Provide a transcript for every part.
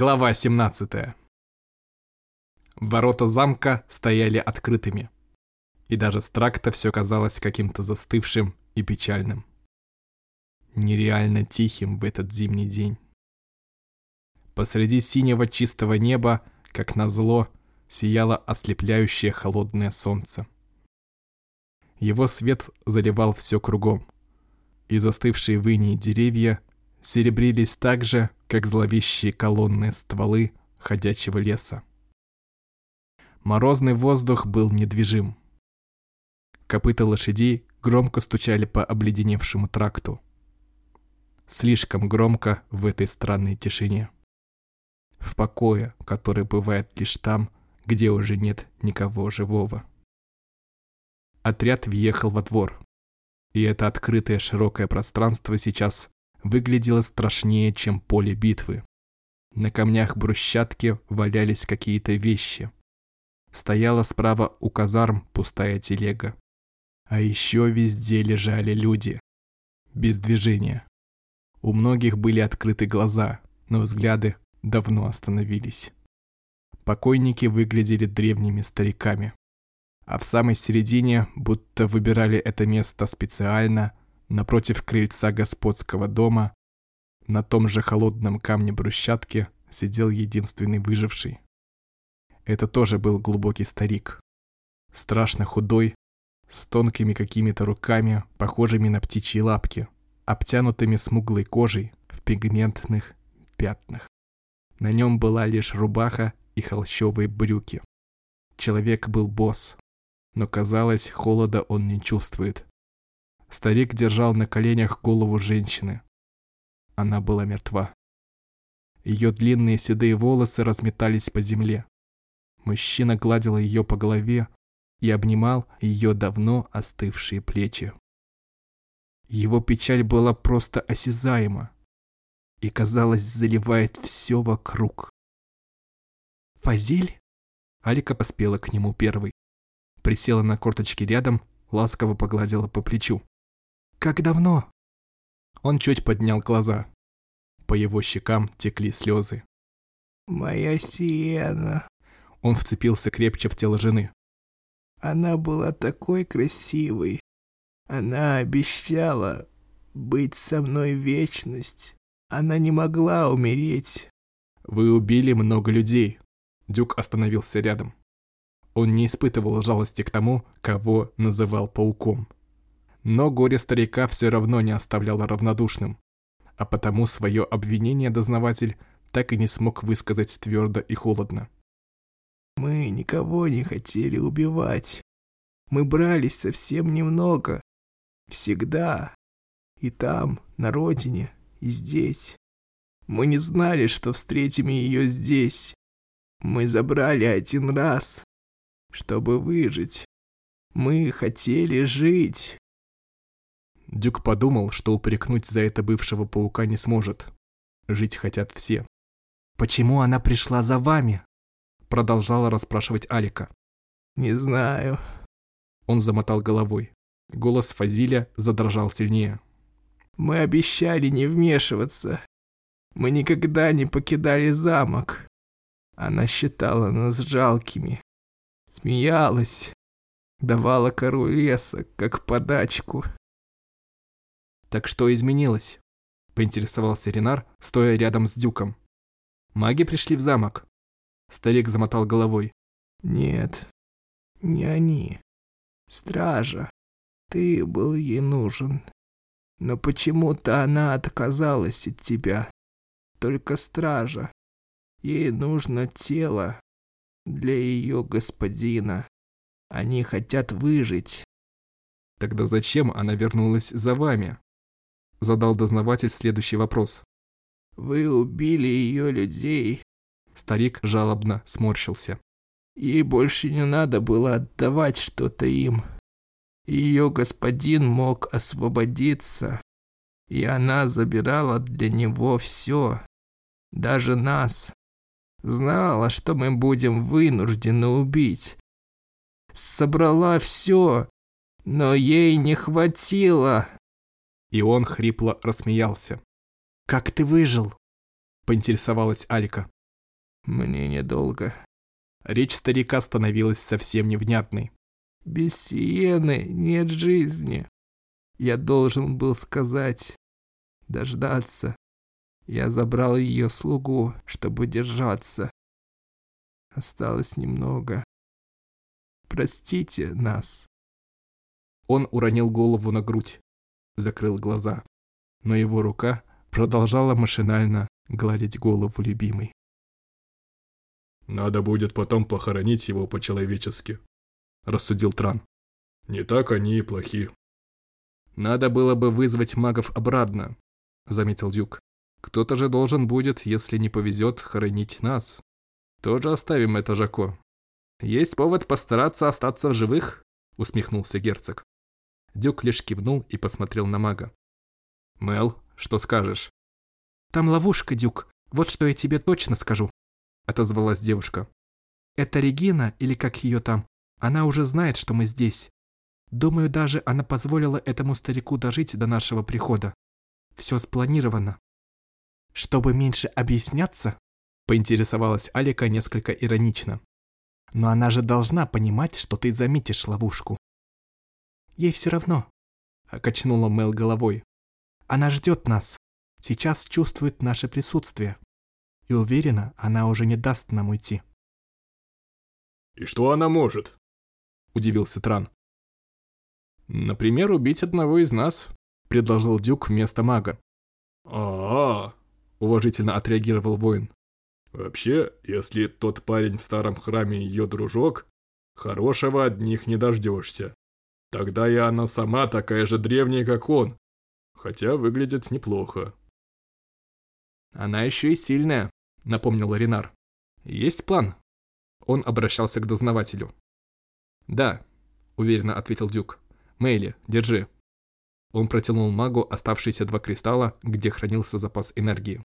Глава 17. Ворота замка стояли открытыми, и даже с тракта все казалось каким-то застывшим и печальным. Нереально тихим в этот зимний день. Посреди синего чистого неба, как назло, сияло ослепляющее холодное солнце. Его свет заливал все кругом, и застывшие в деревья серебрились так же, как зловещие колонны стволы ходячего леса. Морозный воздух был недвижим. Копыта лошадей громко стучали по обледеневшему тракту. Слишком громко в этой странной тишине. В покое, который бывает лишь там, где уже нет никого живого. Отряд въехал во двор, и это открытое широкое пространство сейчас выглядело страшнее, чем поле битвы. На камнях брусчатки валялись какие-то вещи. Стояла справа у казарм пустая телега. А еще везде лежали люди. Без движения. У многих были открыты глаза, но взгляды давно остановились. Покойники выглядели древними стариками. А в самой середине, будто выбирали это место специально, Напротив крыльца господского дома, на том же холодном камне брусчатки, сидел единственный выживший. Это тоже был глубокий старик. Страшно худой, с тонкими какими-то руками, похожими на птичьи лапки, обтянутыми смуглой кожей в пигментных пятнах. На нем была лишь рубаха и холщовые брюки. Человек был босс, но казалось, холода он не чувствует. Старик держал на коленях голову женщины. Она была мертва. Ее длинные седые волосы разметались по земле. Мужчина гладил ее по голове и обнимал ее давно остывшие плечи. Его печаль была просто осязаема и, казалось, заливает все вокруг. «Фазиль?» Алика поспела к нему первой. Присела на корточки рядом, ласково погладила по плечу. Как давно?» Он чуть поднял глаза. По его щекам текли слезы. «Моя Сиена!» Он вцепился крепче в тело жены. «Она была такой красивой. Она обещала быть со мной вечность. Она не могла умереть». «Вы убили много людей». Дюк остановился рядом. Он не испытывал жалости к тому, кого называл пауком. Но горе старика все равно не оставляло равнодушным, а потому свое обвинение дознаватель так и не смог высказать твердо и холодно. «Мы никого не хотели убивать. Мы брались совсем немного. Всегда. И там, на родине, и здесь. Мы не знали, что встретим ее здесь. Мы забрали один раз, чтобы выжить. Мы хотели жить. Дюк подумал, что упрекнуть за это бывшего паука не сможет. Жить хотят все. «Почему она пришла за вами?» Продолжала расспрашивать Алика. «Не знаю». Он замотал головой. Голос Фазиля задрожал сильнее. «Мы обещали не вмешиваться. Мы никогда не покидали замок. Она считала нас жалкими. Смеялась. Давала кору леса, как подачку. «Так что изменилось?» – поинтересовался Ренар, стоя рядом с Дюком. «Маги пришли в замок». Старик замотал головой. «Нет, не они. Стража. Ты был ей нужен. Но почему-то она отказалась от тебя. Только стража. Ей нужно тело для ее господина. Они хотят выжить». «Тогда зачем она вернулась за вами?» Задал дознаватель следующий вопрос. «Вы убили ее людей». Старик жалобно сморщился. «Ей больше не надо было отдавать что-то им. Ее господин мог освободиться, и она забирала для него все, даже нас. Знала, что мы будем вынуждены убить. Собрала все, но ей не хватило. И он хрипло рассмеялся. «Как ты выжил?» – поинтересовалась Алика. Мне недолго. Речь старика становилась совсем невнятной. Без сиены нет жизни. Я должен был сказать, дождаться. Я забрал ее слугу, чтобы держаться. Осталось немного. Простите нас. Он уронил голову на грудь, закрыл глаза, но его рука продолжала машинально гладить голову любимой. «Надо будет потом похоронить его по-человечески», — рассудил Тран. «Не так они и плохи». «Надо было бы вызвать магов обратно», — заметил Дюк. «Кто-то же должен будет, если не повезет, хоронить нас. Тоже оставим это Жако». «Есть повод постараться остаться в живых», — усмехнулся герцог. Дюк лишь кивнул и посмотрел на мага. «Мел, что скажешь?» «Там ловушка, Дюк, вот что я тебе точно скажу», — отозвалась девушка. «Это Регина, или как ее там, она уже знает, что мы здесь. Думаю, даже она позволила этому старику дожить до нашего прихода. Все спланировано». «Чтобы меньше объясняться?» — поинтересовалась Алика несколько иронично. «Но она же должна понимать, что ты заметишь ловушку». Ей все равно», — качнула Мел головой. «Она ждет нас, сейчас чувствует наше присутствие. И уверена, она уже не даст нам уйти». «И что она может?» — удивился Тран. «Например, убить одного из нас», — предложил Дюк вместо мага. «А-а-а», — уважительно отреагировал воин. «Вообще, если тот парень в старом храме ее дружок, хорошего от них не дождешься. Тогда и она сама такая же древняя, как он, хотя выглядит неплохо. «Она еще и сильная», — напомнил Ренар. «Есть план?» Он обращался к дознавателю. «Да», — уверенно ответил Дюк. «Мэйли, держи». Он протянул магу оставшиеся два кристалла, где хранился запас энергии.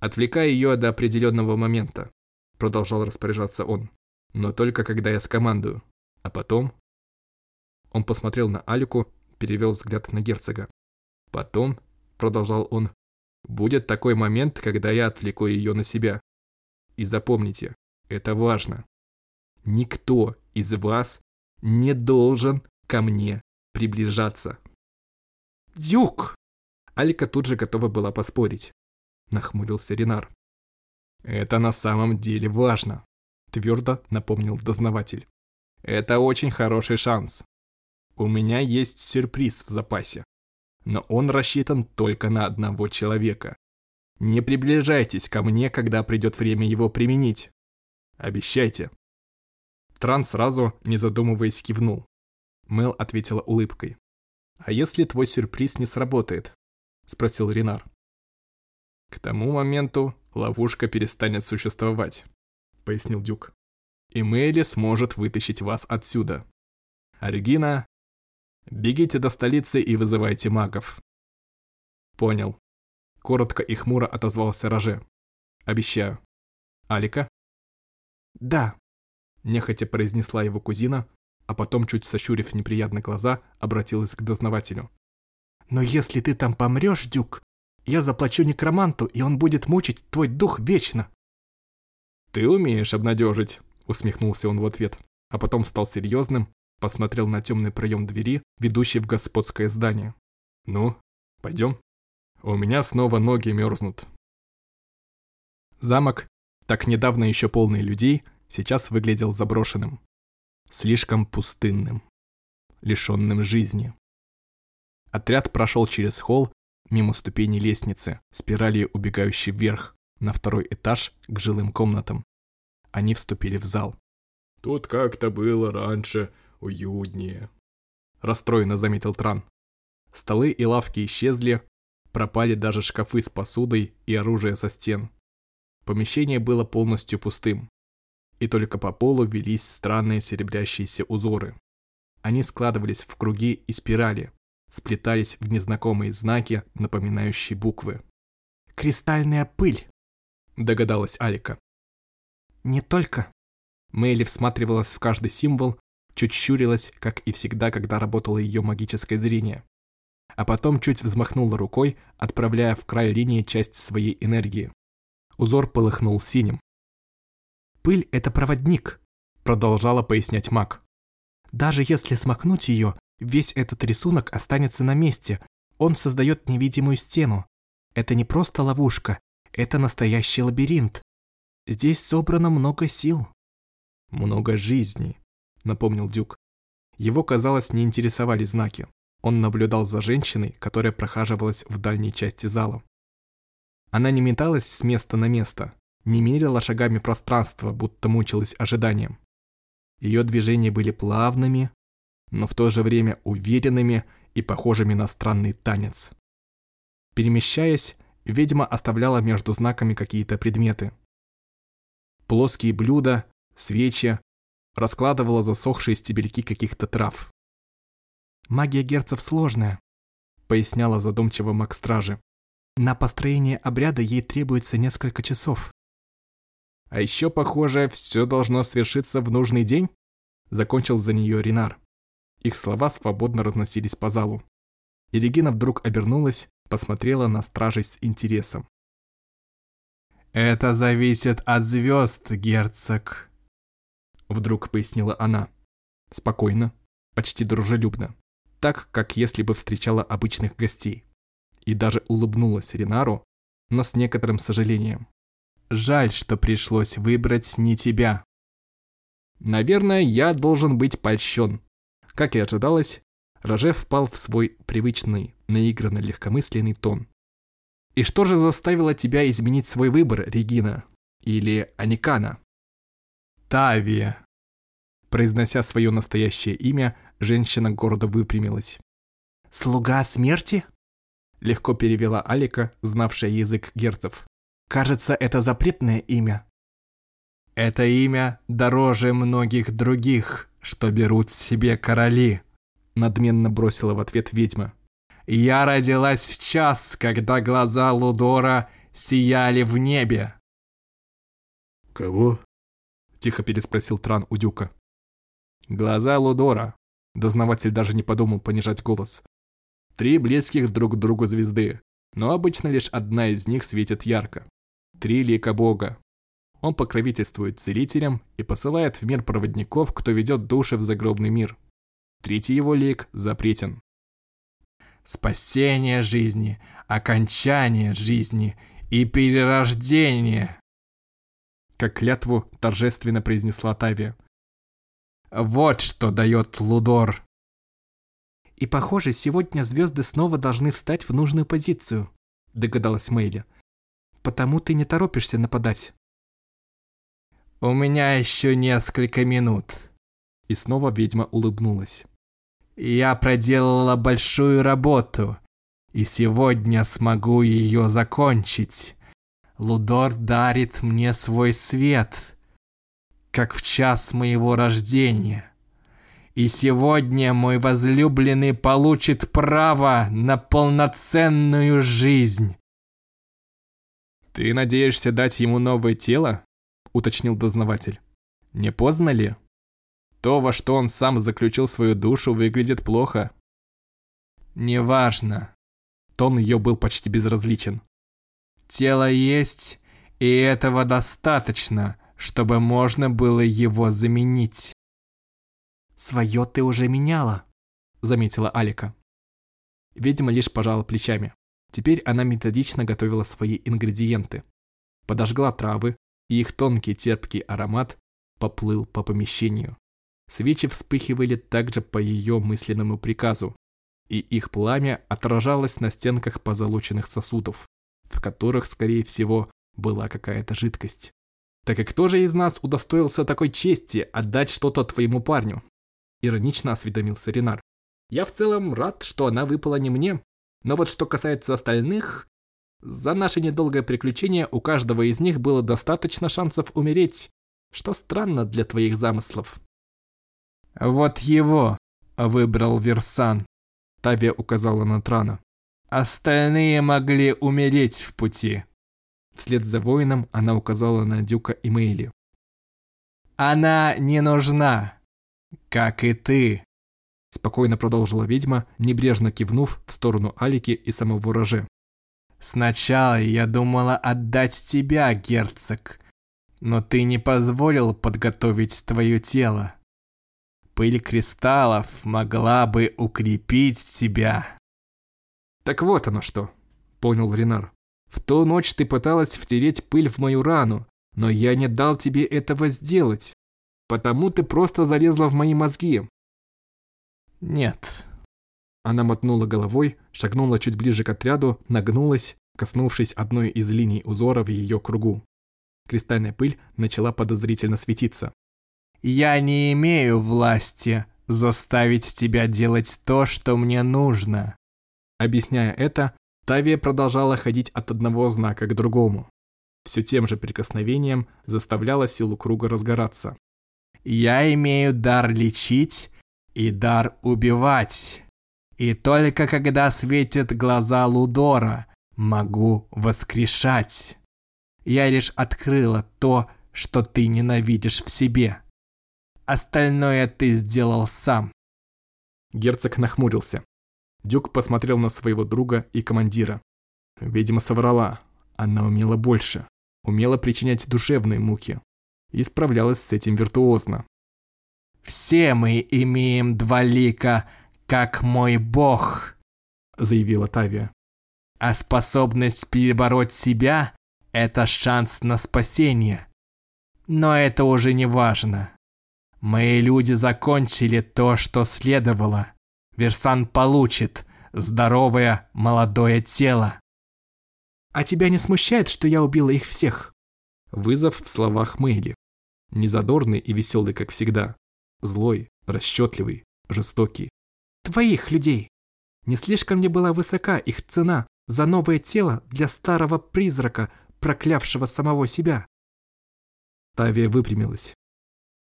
«Отвлекай ее до определенного момента», — продолжал распоряжаться он. «Но только когда я скомандую. А потом он посмотрел на Алику, перевел взгляд на герцога. Потом, продолжал он, будет такой момент, когда я отвлеку ее на себя. И запомните, это важно. Никто из вас не должен ко мне приближаться. Дюк! Алика тут же готова была поспорить. Нахмурился Ренар. Это на самом деле важно, твердо напомнил дознаватель. Это очень хороший шанс. У меня есть сюрприз в запасе. Но он рассчитан только на одного человека. Не приближайтесь ко мне, когда придет время его применить. Обещайте. Тран сразу, не задумываясь, кивнул. Мел ответила улыбкой. «А если твой сюрприз не сработает?» – спросил Ренар. «К тому моменту ловушка перестанет существовать», – пояснил Дюк. «И Мэйли сможет вытащить вас отсюда. А Регина Бегите до столицы и вызывайте магов. Понял. Коротко и хмуро отозвался Роже. Обещаю. Алика? Да. Нехотя произнесла его кузина, а потом, чуть сощурив неприятно глаза, обратилась к дознавателю. Но если ты там помрешь, Дюк, я заплачу некроманту, и он будет мучить твой дух вечно. Ты умеешь обнадежить, усмехнулся он в ответ, а потом стал серьезным Посмотрел на темный проем двери, ведущий в господское здание. «Ну, пойдем. У меня снова ноги мерзнут». Замок, так недавно еще полный людей, сейчас выглядел заброшенным. Слишком пустынным. Лишенным жизни. Отряд прошел через холл, мимо ступеней лестницы, спиралью убегающей вверх, на второй этаж к жилым комнатам. Они вступили в зал. «Тут как-то было раньше уютнее», — расстроенно заметил Тран. Столы и лавки исчезли, пропали даже шкафы с посудой и оружие со стен. Помещение было полностью пустым, и только по полу велись странные серебрящиеся узоры. Они складывались в круги и спирали, сплетались в незнакомые знаки, напоминающие буквы. «Кристальная пыль», — догадалась Алика. «Не только». Мэйли всматривалась в каждый символ, чуть щурилась, как и всегда, когда работало ее магическое зрение. А потом чуть взмахнула рукой, отправляя в край линии часть своей энергии. Узор полыхнул синим. Пыль — это проводник, продолжала пояснять маг. Даже если смахнуть ее, весь этот рисунок останется на месте. Он создает невидимую стену. Это не просто ловушка, это настоящий лабиринт. Здесь собрано много сил. Много жизней, напомнил Дюк. Его, казалось, не интересовали знаки. Он наблюдал за женщиной, которая прохаживалась в дальней части зала. Она не металась с места на место, не мерила шагами пространства, будто мучилась ожиданием. Ее движения были плавными, но в то же время уверенными и похожими на странный танец. Перемещаясь, ведьма оставляла между знаками какие-то предметы. Плоские блюда, свечи, раскладывала засохшие стебельки каких-то трав. «Магия герцев сложная», — поясняла задумчиво маг стражи. «На построение обряда ей требуется несколько часов». А еще, похоже, все должно свершиться в нужный день, закончил за нее Ренар. Их слова свободно разносились по залу. И Регина вдруг обернулась, посмотрела на стражей с интересом. «Это зависит от звезд, герцог», — вдруг пояснила она. Спокойно, почти дружелюбно, так, как если бы встречала обычных гостей. И даже улыбнулась Ренару, но с некоторым сожалением. Жаль, что пришлось выбрать не тебя. Наверное, я должен быть польщен. Как и ожидалось, Роже впал в свой привычный, наигранно легкомысленный тон. И что же заставило тебя изменить свой выбор, Регина? Или Аникана? Тавия. Произнося свое настоящее имя, женщина гордо выпрямилась. «Слуга смерти?» Легко перевела Алика, знавшая язык герцев. Кажется, это запретное имя. Это имя дороже многих других, что берут себе короли, надменно бросила в ответ ведьма. Я родилась в час, когда глаза Лудора сияли в небе. Кого? Тихо переспросил Тран у Дюка. Глаза Лудора. Дознаватель даже не подумал понижать голос. Три близких друг к другу звезды, но обычно лишь одна из них светит ярко. Три лика Бога. Он покровительствует целителям и посылает в мир проводников, кто ведет души в загробный мир. Третий его лик запретен. Спасение жизни, окончание жизни и перерождение. Как клятву торжественно произнесла Тавия. Вот что дает Лудор. И похоже, сегодня звезды снова должны встать в нужную позицию, догадалась Мэйли потому ты не торопишься нападать. У меня еще несколько минут. И снова ведьма улыбнулась. Я проделала большую работу, и сегодня смогу ее закончить. Лудор дарит мне свой свет, как в час моего рождения. И сегодня мой возлюбленный получит право на полноценную жизнь. «Ты надеешься дать ему новое тело?» — уточнил дознаватель. «Не поздно ли? То, во что он сам заключил свою душу, выглядит плохо». «Неважно». Тон ее был почти безразличен. «Тело есть, и этого достаточно, чтобы можно было его заменить». «Свое ты уже меняла», — заметила Алика. Видимо, лишь пожала плечами. Теперь она методично готовила свои ингредиенты. Подожгла травы, и их тонкий терпкий аромат поплыл по помещению. Свечи вспыхивали также по ее мысленному приказу, и их пламя отражалось на стенках позолоченных сосудов, в которых, скорее всего, была какая-то жидкость. «Так и кто же из нас удостоился такой чести отдать что-то твоему парню?» Иронично осведомился Ренар. «Я в целом рад, что она выпала не мне, но вот что касается остальных, за наше недолгое приключение у каждого из них было достаточно шансов умереть, что странно для твоих замыслов. «Вот его выбрал Версан», — Тавия указала на Трана. «Остальные могли умереть в пути». Вслед за воином она указала на Дюка и Мейли. «Она не нужна, как и ты». Спокойно продолжила ведьма, небрежно кивнув в сторону Алики и самого Роже. «Сначала я думала отдать тебя, герцог. но ты не позволил подготовить твое тело. Пыль кристаллов могла бы укрепить тебя. Так вот оно что, понял Ренар. В ту ночь ты пыталась втереть пыль в мою рану, но я не дал тебе этого сделать. Потому ты просто залезла в мои мозги. Нет. Она мотнула головой, шагнула чуть ближе к отряду, нагнулась, коснувшись одной из линий узора в ее кругу. Кристальная пыль начала подозрительно светиться. «Я не имею власти заставить тебя делать то, что мне нужно». Объясняя это, Тавия продолжала ходить от одного знака к другому. Все тем же прикосновением заставляла силу круга разгораться. «Я имею дар лечить и дар убивать. И только когда светят глаза Лудора, могу воскрешать. Я лишь открыла то, что ты ненавидишь в себе. Остальное ты сделал сам. Герцог нахмурился. Дюк посмотрел на своего друга и командира. Видимо, соврала. Она умела больше. Умела причинять душевные муки. И справлялась с этим виртуозно. «Все мы имеем два лика, как мой бог», — заявила Тавия. «А способность перебороть себя — это шанс на спасение. Но это уже не важно. Мои люди закончили то, что следовало. Версан получит здоровое молодое тело. А тебя не смущает, что я убила их всех? Вызов в словах Мэйли. Незадорный и веселый, как всегда. Злой, расчетливый, жестокий. Твоих людей. Не слишком ли была высока их цена за новое тело для старого призрака, проклявшего самого себя? Тавия выпрямилась.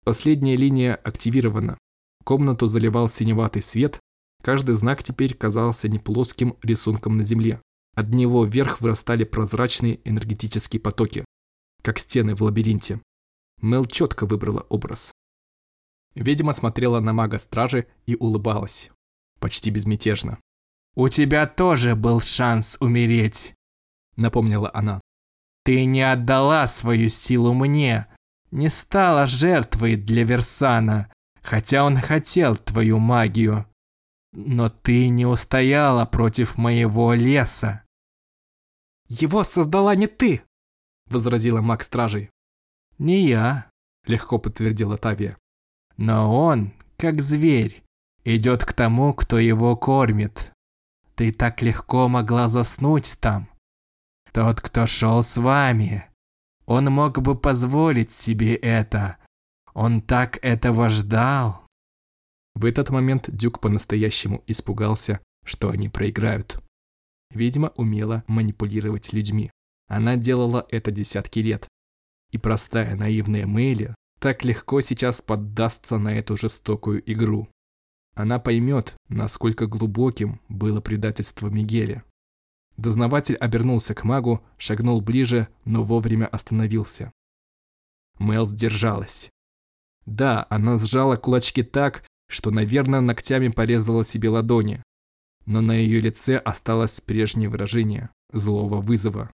Последняя линия активирована. Комнату заливал синеватый свет, каждый знак теперь казался не плоским рисунком на земле. От него вверх вырастали прозрачные энергетические потоки, как стены в лабиринте. Мел четко выбрала образ. Ведьма смотрела на мага-стражи и улыбалась. Почти безмятежно. «У тебя тоже был шанс умереть», — напомнила она. «Ты не отдала свою силу мне, не стала жертвой для Версана, хотя он хотел твою магию. Но ты не устояла против моего леса. Его создала не ты, возразила маг стражей. Не я, легко подтвердила Тавия. Но он, как зверь, идет к тому, кто его кормит. Ты так легко могла заснуть там. Тот, кто шел с вами, он мог бы позволить себе это. Он так этого ждал. В этот момент Дюк по-настоящему испугался, что они проиграют. Ведьма умела манипулировать людьми. Она делала это десятки лет. И простая наивная Мэйли так легко сейчас поддастся на эту жестокую игру. Она поймет, насколько глубоким было предательство Мигеля. Дознаватель обернулся к магу, шагнул ближе, но вовремя остановился. Мел сдержалась. Да, она сжала кулачки так, что, наверное, ногтями порезала себе ладони. Но на ее лице осталось прежнее выражение злого вызова.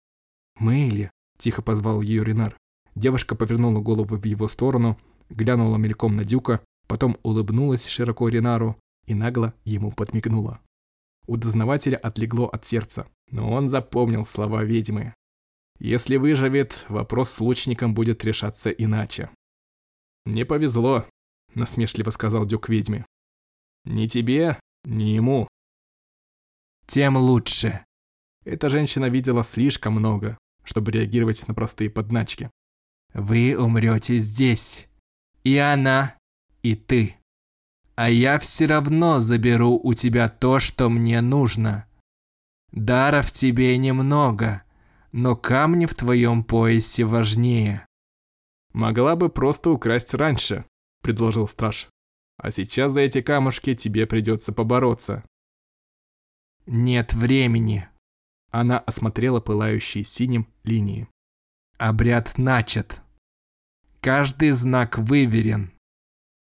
«Мэйли!» – тихо позвал ее Ренар. Девушка повернула голову в его сторону, глянула мельком на Дюка, потом улыбнулась широко Ренару и нагло ему подмигнула. У дознавателя отлегло от сердца, но он запомнил слова ведьмы. Если выживет, вопрос с лучником будет решаться иначе. «Не повезло», — насмешливо сказал Дюк ведьме. «Ни тебе, ни ему». «Тем лучше». Эта женщина видела слишком много, чтобы реагировать на простые подначки. «Вы умрете здесь. И она, и ты» а я все равно заберу у тебя то, что мне нужно. Даров тебе немного, но камни в твоем поясе важнее. Могла бы просто украсть раньше, предложил страж. А сейчас за эти камушки тебе придется побороться. Нет времени. Она осмотрела пылающие синим линии. Обряд начат. Каждый знак выверен.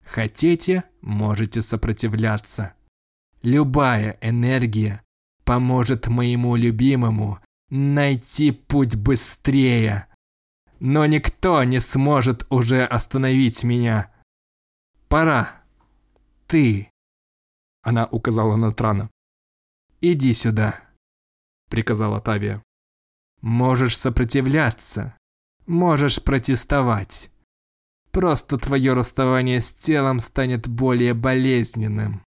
Хотите, можете сопротивляться. Любая энергия поможет моему любимому найти путь быстрее. но никто не сможет уже остановить меня. Пора. Ты. Она указала на Трана. Иди сюда, приказала Тавия. Можешь сопротивляться, можешь протестовать. Просто твое расставание с телом станет более болезненным.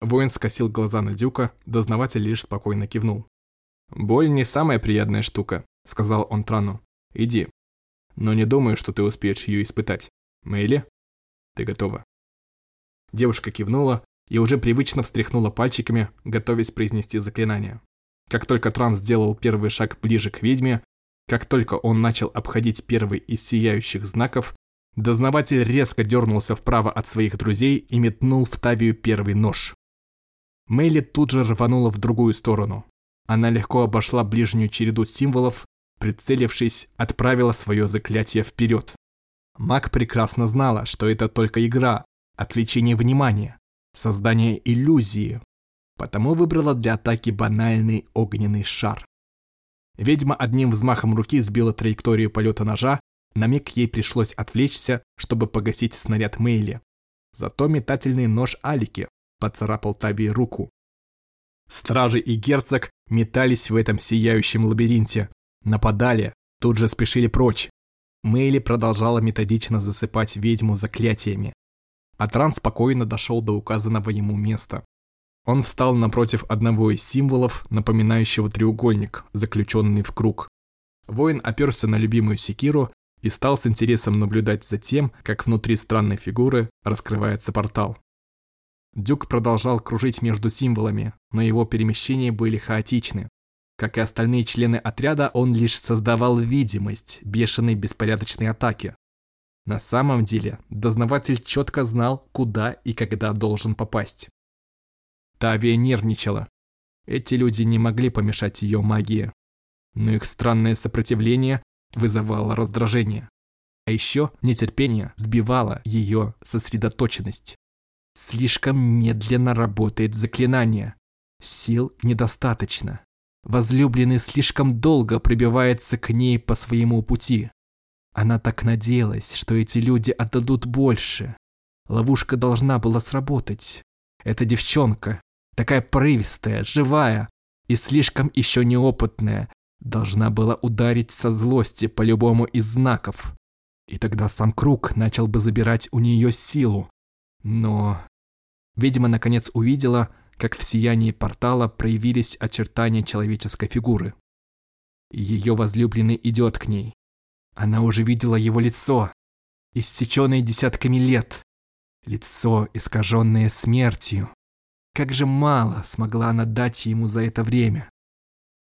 Воин скосил глаза на Дюка, дознаватель лишь спокойно кивнул. «Боль не самая приятная штука», — сказал он Трану. «Иди. Но не думаю, что ты успеешь ее испытать. Мэйли, ты готова?» Девушка кивнула и уже привычно встряхнула пальчиками, готовясь произнести заклинание. Как только Тран сделал первый шаг ближе к ведьме, как только он начал обходить первый из сияющих знаков, дознаватель резко дернулся вправо от своих друзей и метнул в Тавию первый нож. Мэйли тут же рванула в другую сторону. Она легко обошла ближнюю череду символов, прицелившись, отправила свое заклятие вперед. Маг прекрасно знала, что это только игра, отвлечение внимания, создание иллюзии, потому выбрала для атаки банальный огненный шар. Ведьма одним взмахом руки сбила траекторию полета ножа, на миг ей пришлось отвлечься, чтобы погасить снаряд Мейли. Зато метательный нож Алики поцарапал Таби руку. Стражи и герцог метались в этом сияющем лабиринте, нападали, тут же спешили прочь. Мэйли продолжала методично засыпать ведьму заклятиями. Атран спокойно дошел до указанного ему места. Он встал напротив одного из символов, напоминающего треугольник, заключенный в круг. Воин оперся на любимую секиру и стал с интересом наблюдать за тем, как внутри странной фигуры раскрывается портал. Дюк продолжал кружить между символами, но его перемещения были хаотичны. Как и остальные члены отряда, он лишь создавал видимость бешеной беспорядочной атаки. На самом деле, дознаватель четко знал, куда и когда должен попасть. Тавия нервничала. Эти люди не могли помешать ее магии. Но их странное сопротивление вызывало раздражение. А еще нетерпение сбивало ее сосредоточенность. Слишком медленно работает заклинание. Сил недостаточно. Возлюбленный слишком долго пробивается к ней по своему пути. Она так надеялась, что эти люди отдадут больше. Ловушка должна была сработать. Эта девчонка, такая порывистая, живая и слишком еще неопытная, должна была ударить со злости по любому из знаков. И тогда сам круг начал бы забирать у нее силу. Но Ведьма наконец увидела, как в сиянии портала проявились очертания человеческой фигуры. Ее возлюбленный идет к ней. Она уже видела его лицо, иссеченное десятками лет. Лицо, искаженное смертью. Как же мало смогла она дать ему за это время.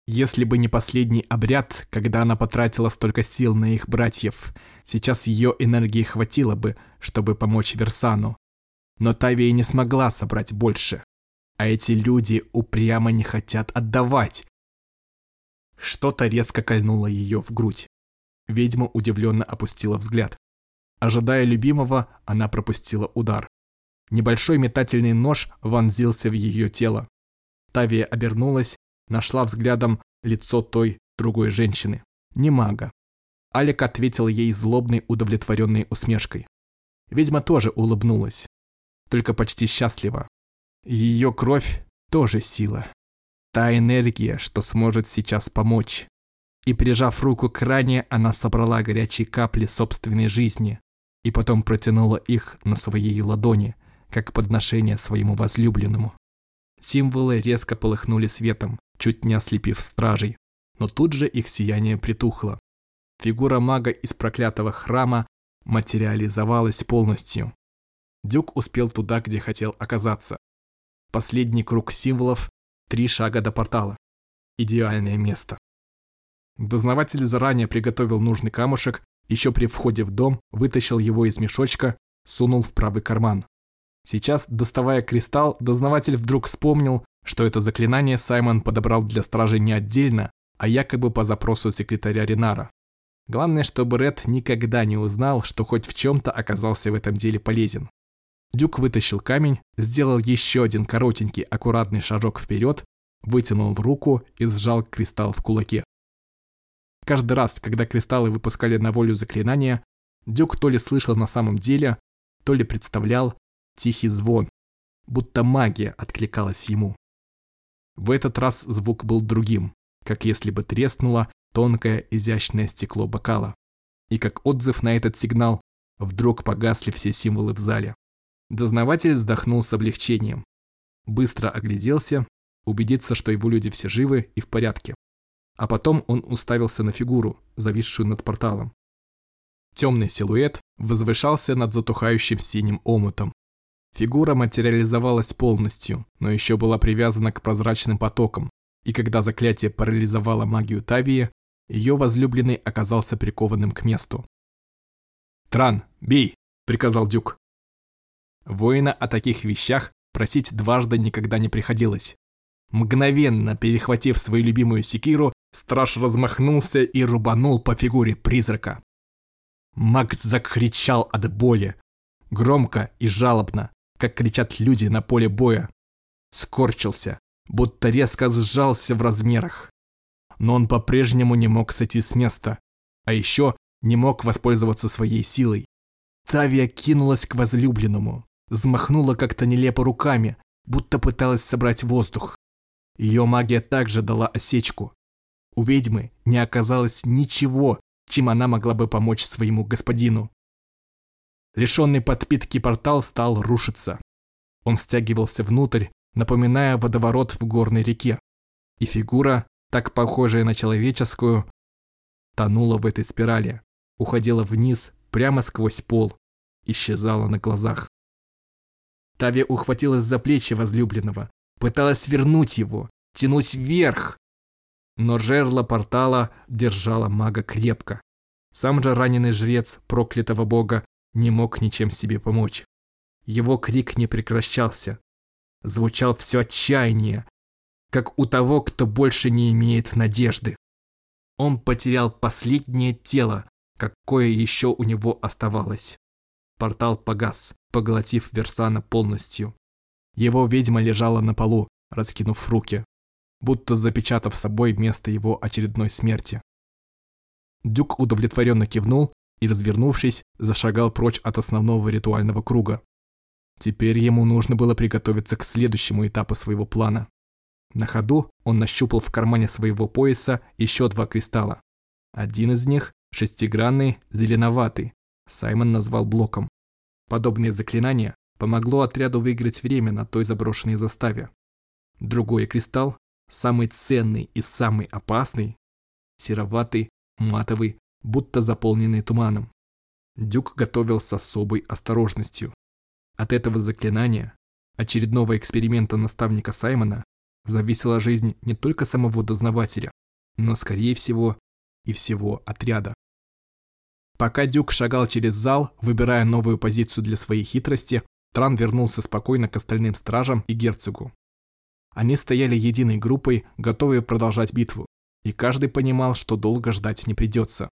Если бы не последний обряд, когда она потратила столько сил на их братьев, сейчас ее энергии хватило бы, чтобы помочь Версану, но Тавия не смогла собрать больше. А эти люди упрямо не хотят отдавать. Что-то резко кольнуло ее в грудь. Ведьма удивленно опустила взгляд. Ожидая любимого, она пропустила удар. Небольшой метательный нож вонзился в ее тело. Тавия обернулась, нашла взглядом лицо той другой женщины, не мага. Алик ответил ей злобной удовлетворенной усмешкой. Ведьма тоже улыбнулась только почти счастлива. Ее кровь тоже сила. Та энергия, что сможет сейчас помочь. И прижав руку к ране, она собрала горячие капли собственной жизни и потом протянула их на своей ладони, как подношение своему возлюбленному. Символы резко полыхнули светом, чуть не ослепив стражей, но тут же их сияние притухло. Фигура мага из проклятого храма материализовалась полностью, Дюк успел туда, где хотел оказаться. Последний круг символов, три шага до портала. Идеальное место. Дознаватель заранее приготовил нужный камушек, еще при входе в дом вытащил его из мешочка, сунул в правый карман. Сейчас, доставая кристалл, дознаватель вдруг вспомнил, что это заклинание Саймон подобрал для стражи не отдельно, а якобы по запросу секретаря Ренара. Главное, чтобы Ред никогда не узнал, что хоть в чем-то оказался в этом деле полезен. Дюк вытащил камень, сделал еще один коротенький аккуратный шажок вперед, вытянул руку и сжал кристалл в кулаке. Каждый раз, когда кристаллы выпускали на волю заклинания, Дюк то ли слышал на самом деле, то ли представлял тихий звон, будто магия откликалась ему. В этот раз звук был другим, как если бы треснуло тонкое изящное стекло бокала. И как отзыв на этот сигнал, вдруг погасли все символы в зале. Дознаватель вздохнул с облегчением. Быстро огляделся, убедиться, что его люди все живы и в порядке. А потом он уставился на фигуру, зависшую над порталом. Темный силуэт возвышался над затухающим синим омутом. Фигура материализовалась полностью, но еще была привязана к прозрачным потокам, и когда заклятие парализовало магию Тавии, ее возлюбленный оказался прикованным к месту. «Тран, бей!» — приказал Дюк. Воина о таких вещах просить дважды никогда не приходилось. Мгновенно перехватив свою любимую секиру, страж размахнулся и рубанул по фигуре призрака. Макс закричал от боли, громко и жалобно, как кричат люди на поле боя. Скорчился, будто резко сжался в размерах. Но он по-прежнему не мог сойти с места, а еще не мог воспользоваться своей силой. Тавия кинулась к возлюбленному, взмахнула как-то нелепо руками, будто пыталась собрать воздух. Ее магия также дала осечку. У ведьмы не оказалось ничего, чем она могла бы помочь своему господину. Лишенный подпитки портал стал рушиться. Он стягивался внутрь, напоминая водоворот в горной реке. И фигура, так похожая на человеческую, тонула в этой спирали, уходила вниз прямо сквозь пол, исчезала на глазах. Тави ухватилась за плечи возлюбленного, пыталась вернуть его, тянуть вверх. Но жерло портала держало мага крепко. Сам же раненый жрец проклятого бога не мог ничем себе помочь. Его крик не прекращался. Звучал все отчаяние, как у того, кто больше не имеет надежды. Он потерял последнее тело, какое еще у него оставалось. Портал погас, поглотив Версана полностью. Его ведьма лежала на полу, раскинув руки, будто запечатав собой место его очередной смерти. Дюк удовлетворенно кивнул и, развернувшись, зашагал прочь от основного ритуального круга. Теперь ему нужно было приготовиться к следующему этапу своего плана. На ходу он нащупал в кармане своего пояса еще два кристалла. Один из них, шестигранный, зеленоватый, Саймон назвал блоком. Подобное заклинание помогло отряду выиграть время на той заброшенной заставе. Другой кристалл, самый ценный и самый опасный, сероватый, матовый, будто заполненный туманом. Дюк готовил с особой осторожностью. От этого заклинания, очередного эксперимента наставника Саймона, зависела жизнь не только самого дознавателя, но, скорее всего, и всего отряда. Пока Дюк шагал через зал, выбирая новую позицию для своей хитрости, Тран вернулся спокойно к остальным стражам и герцогу. Они стояли единой группой, готовые продолжать битву, и каждый понимал, что долго ждать не придется.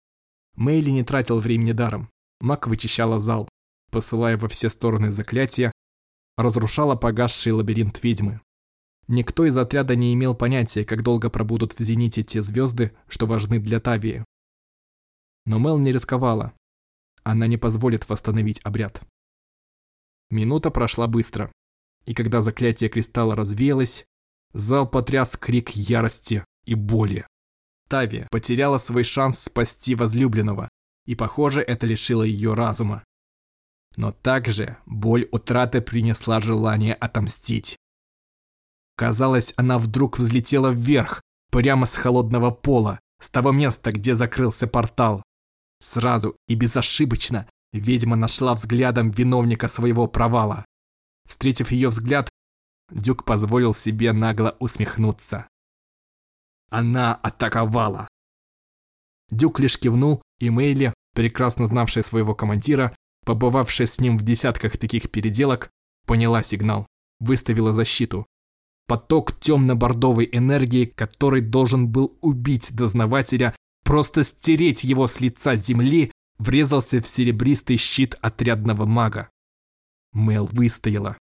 Мэйли не тратил времени даром. Маг вычищала зал, посылая во все стороны заклятия, разрушала погасший лабиринт ведьмы. Никто из отряда не имел понятия, как долго пробудут в зените те звезды, что важны для Тавии. Но Мел не рисковала. Она не позволит восстановить обряд. Минута прошла быстро, и когда заклятие кристалла развеялось, зал потряс крик ярости и боли. Тави потеряла свой шанс спасти возлюбленного, и, похоже, это лишило ее разума. Но также боль утраты принесла желание отомстить. Казалось, она вдруг взлетела вверх, прямо с холодного пола, с того места, где закрылся портал. Сразу и безошибочно ведьма нашла взглядом виновника своего провала. Встретив ее взгляд, Дюк позволил себе нагло усмехнуться. Она атаковала. Дюк лишь кивнул, и Мэйли, прекрасно знавшая своего командира, побывавшая с ним в десятках таких переделок, поняла сигнал, выставила защиту. Поток темно-бордовой энергии, который должен был убить дознавателя, просто стереть его с лица земли, врезался в серебристый щит отрядного мага. Мэл выстояла.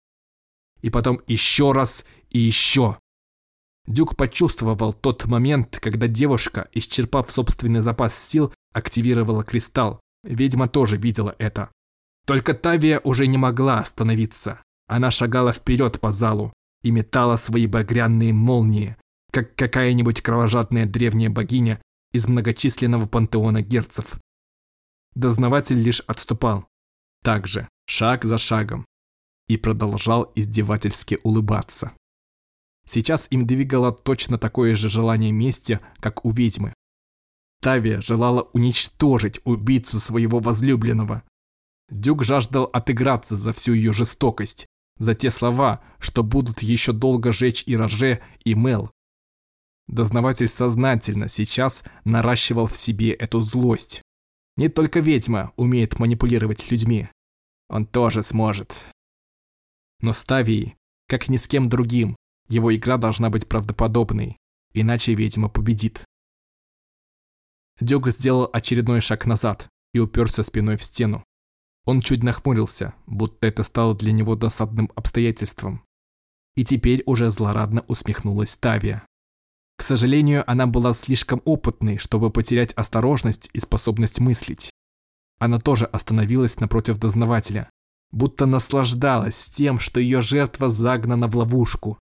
И потом еще раз и еще. Дюк почувствовал тот момент, когда девушка, исчерпав собственный запас сил, активировала кристалл. Ведьма тоже видела это. Только Тавия уже не могла остановиться. Она шагала вперед по залу и метала свои багряные молнии, как какая-нибудь кровожадная древняя богиня из многочисленного пантеона герцев. Дознаватель лишь отступал, так же, шаг за шагом, и продолжал издевательски улыбаться. Сейчас им двигало точно такое же желание мести, как у ведьмы. Тавия желала уничтожить убийцу своего возлюбленного. Дюк жаждал отыграться за всю ее жестокость, за те слова, что будут еще долго жечь и Роже, и Мел. Дознаватель сознательно сейчас наращивал в себе эту злость. Не только ведьма умеет манипулировать людьми. Он тоже сможет. Но с Тавией, как ни с кем другим, его игра должна быть правдоподобной, иначе ведьма победит. Дюк сделал очередной шаг назад и уперся спиной в стену. Он чуть нахмурился, будто это стало для него досадным обстоятельством. И теперь уже злорадно усмехнулась Тавия. К сожалению, она была слишком опытной, чтобы потерять осторожность и способность мыслить. Она тоже остановилась напротив дознавателя, будто наслаждалась тем, что ее жертва загнана в ловушку.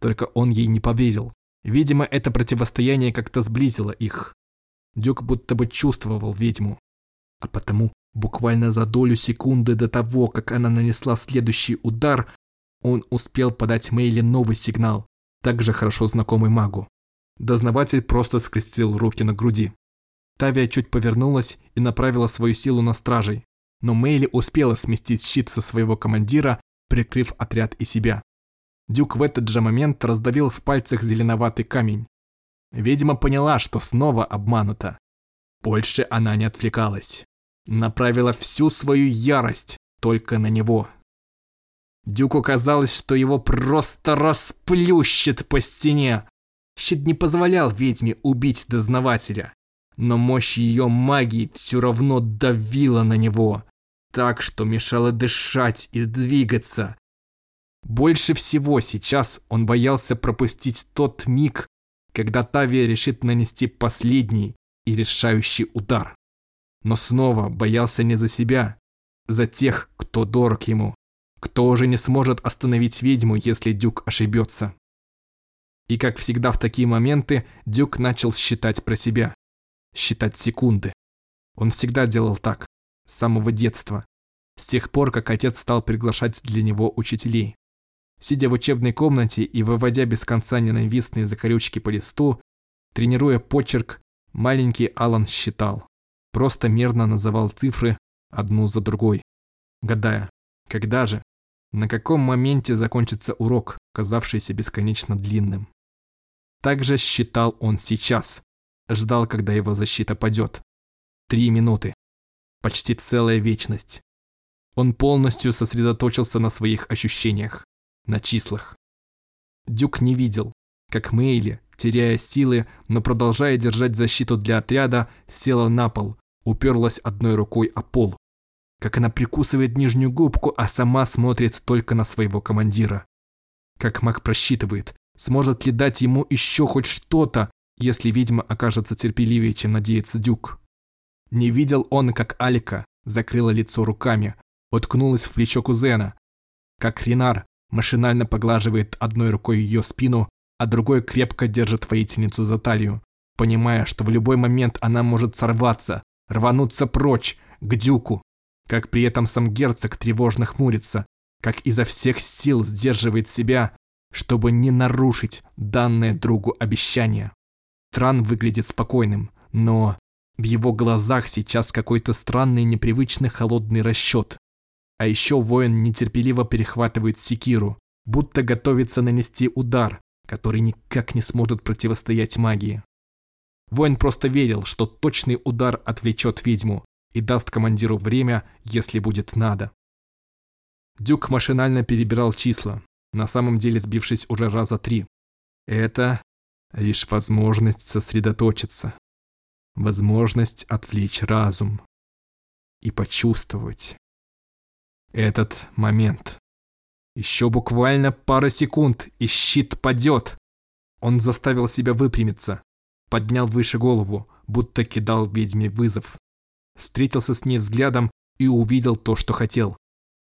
Только он ей не поверил. Видимо, это противостояние как-то сблизило их. Дюк будто бы чувствовал ведьму. А потому, буквально за долю секунды до того, как она нанесла следующий удар, он успел подать Мейли новый сигнал, также хорошо знакомый магу. Дознаватель просто скрестил руки на груди. Тавия чуть повернулась и направила свою силу на стражей, но Мейли успела сместить щит со своего командира, прикрыв отряд и себя. Дюк в этот же момент раздавил в пальцах зеленоватый камень. Ведьма поняла, что снова обманута. Больше она не отвлекалась. Направила всю свою ярость только на него. Дюку казалось, что его просто расплющит по стене. Щит не позволял ведьме убить дознавателя, но мощь ее магии все равно давила на него, так что мешала дышать и двигаться. Больше всего сейчас он боялся пропустить тот миг, когда Тавия решит нанести последний и решающий удар. Но снова боялся не за себя, за тех, кто дорог ему, кто уже не сможет остановить ведьму, если Дюк ошибется. И как всегда в такие моменты, Дюк начал считать про себя. Считать секунды. Он всегда делал так, с самого детства, с тех пор, как отец стал приглашать для него учителей. Сидя в учебной комнате и выводя без конца ненавистные закорючки по листу, тренируя почерк, маленький Алан считал. Просто мерно называл цифры одну за другой, гадая, когда же, на каком моменте закончится урок, казавшийся бесконечно длинным. Также считал он сейчас, ждал, когда его защита падет. Три минуты. Почти целая вечность. Он полностью сосредоточился на своих ощущениях на числах. Дюк не видел, как Мейли, теряя силы, но продолжая держать защиту для отряда, села на пол, уперлась одной рукой о пол. Как она прикусывает нижнюю губку, а сама смотрит только на своего командира. Как маг просчитывает, сможет ли дать ему еще хоть что-то, если ведьма окажется терпеливее, чем надеется Дюк. Не видел он, как Алика закрыла лицо руками, уткнулась в плечо кузена, как Ренар машинально поглаживает одной рукой ее спину, а другой крепко держит воительницу за талию, понимая, что в любой момент она может сорваться, рвануться прочь, к дюку, как при этом сам герцог тревожно хмурится, как изо всех сил сдерживает себя, чтобы не нарушить данное другу обещание. Тран выглядит спокойным, но в его глазах сейчас какой-то странный непривычный холодный расчет, а еще воин нетерпеливо перехватывает секиру, будто готовится нанести удар, который никак не сможет противостоять магии. Воин просто верил, что точный удар отвлечет ведьму и даст командиру время, если будет надо. Дюк машинально перебирал числа, на самом деле сбившись уже раза три. Это лишь возможность сосредоточиться, возможность отвлечь разум и почувствовать, этот момент. Еще буквально пара секунд, и щит падет. Он заставил себя выпрямиться, поднял выше голову, будто кидал ведьме вызов. Встретился с ней взглядом и увидел то, что хотел.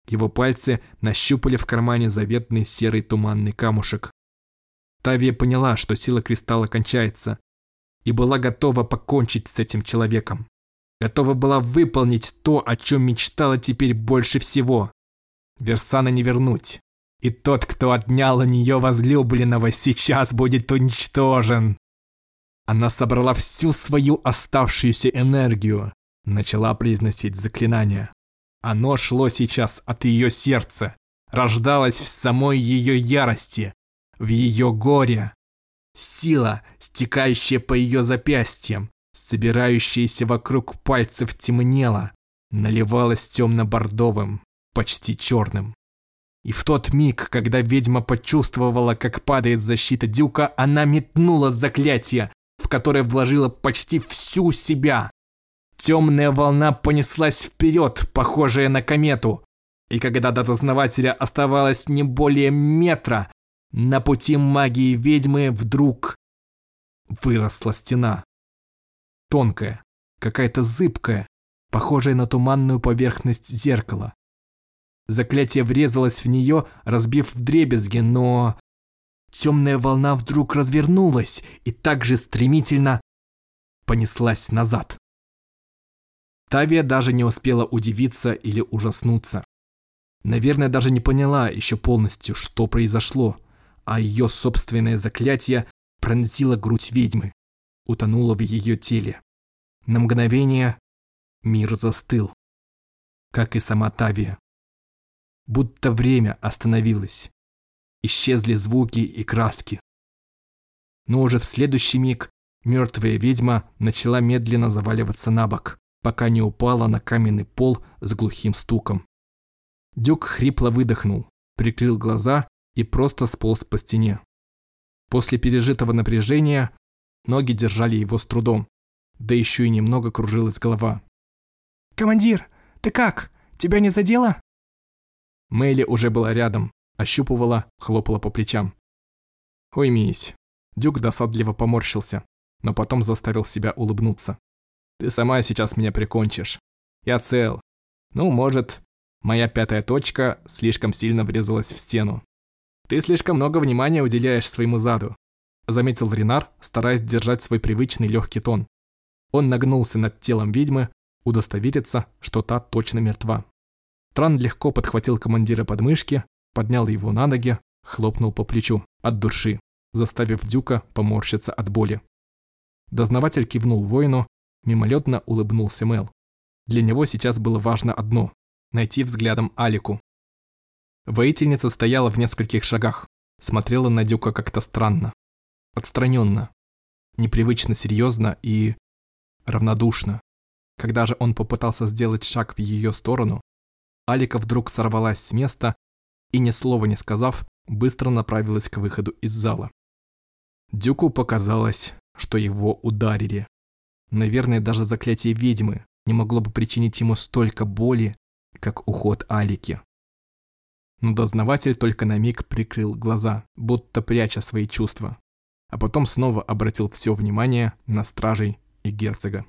Его пальцы нащупали в кармане заветный серый туманный камушек. Тавия поняла, что сила кристалла кончается, и была готова покончить с этим человеком. Готова была выполнить то, о чем мечтала теперь больше всего. Версана не вернуть. И тот, кто отнял у нее возлюбленного, сейчас будет уничтожен. Она собрала всю свою оставшуюся энергию, начала произносить заклинание. Оно шло сейчас от ее сердца, рождалось в самой ее ярости, в ее горе. Сила, стекающая по ее запястьям, собирающаяся вокруг пальцев темнела, наливалась темно-бордовым, почти черным. И в тот миг, когда ведьма почувствовала, как падает защита Дюка, она метнула заклятие, в которое вложила почти всю себя. Темная волна понеслась вперед, похожая на комету. И когда до дознавателя оставалось не более метра, на пути магии ведьмы вдруг выросла стена. Тонкая, какая-то зыбкая, похожая на туманную поверхность зеркала. Заклятие врезалось в нее, разбив вдребезги, но... Темная волна вдруг развернулась и также стремительно понеслась назад. Тавия даже не успела удивиться или ужаснуться. Наверное, даже не поняла еще полностью, что произошло, а ее собственное заклятие пронзило грудь ведьмы, утонуло в ее теле. На мгновение мир застыл, как и сама Тавия будто время остановилось. Исчезли звуки и краски. Но уже в следующий миг мертвая ведьма начала медленно заваливаться на бок, пока не упала на каменный пол с глухим стуком. Дюк хрипло выдохнул, прикрыл глаза и просто сполз по стене. После пережитого напряжения ноги держали его с трудом, да еще и немного кружилась голова. «Командир, ты как? Тебя не задело?» Мэйли уже была рядом, ощупывала, хлопала по плечам. «Уймись». Дюк досадливо поморщился, но потом заставил себя улыбнуться. «Ты сама сейчас меня прикончишь. Я цел. Ну, может, моя пятая точка слишком сильно врезалась в стену. Ты слишком много внимания уделяешь своему заду», заметил Ренар, стараясь держать свой привычный легкий тон. Он нагнулся над телом ведьмы, удостовериться, что та точно мертва. Тран легко подхватил командира подмышки, поднял его на ноги, хлопнул по плечу от души, заставив Дюка поморщиться от боли. Дознаватель кивнул воину, мимолетно улыбнулся Мел. Для него сейчас было важно одно – найти взглядом Алику. Воительница стояла в нескольких шагах, смотрела на Дюка как-то странно, отстраненно, непривычно серьезно и равнодушно. Когда же он попытался сделать шаг в ее сторону, Алика вдруг сорвалась с места и, ни слова не сказав, быстро направилась к выходу из зала. Дюку показалось, что его ударили. Наверное, даже заклятие ведьмы не могло бы причинить ему столько боли, как уход Алики. Но дознаватель только на миг прикрыл глаза, будто пряча свои чувства, а потом снова обратил все внимание на стражей и герцога.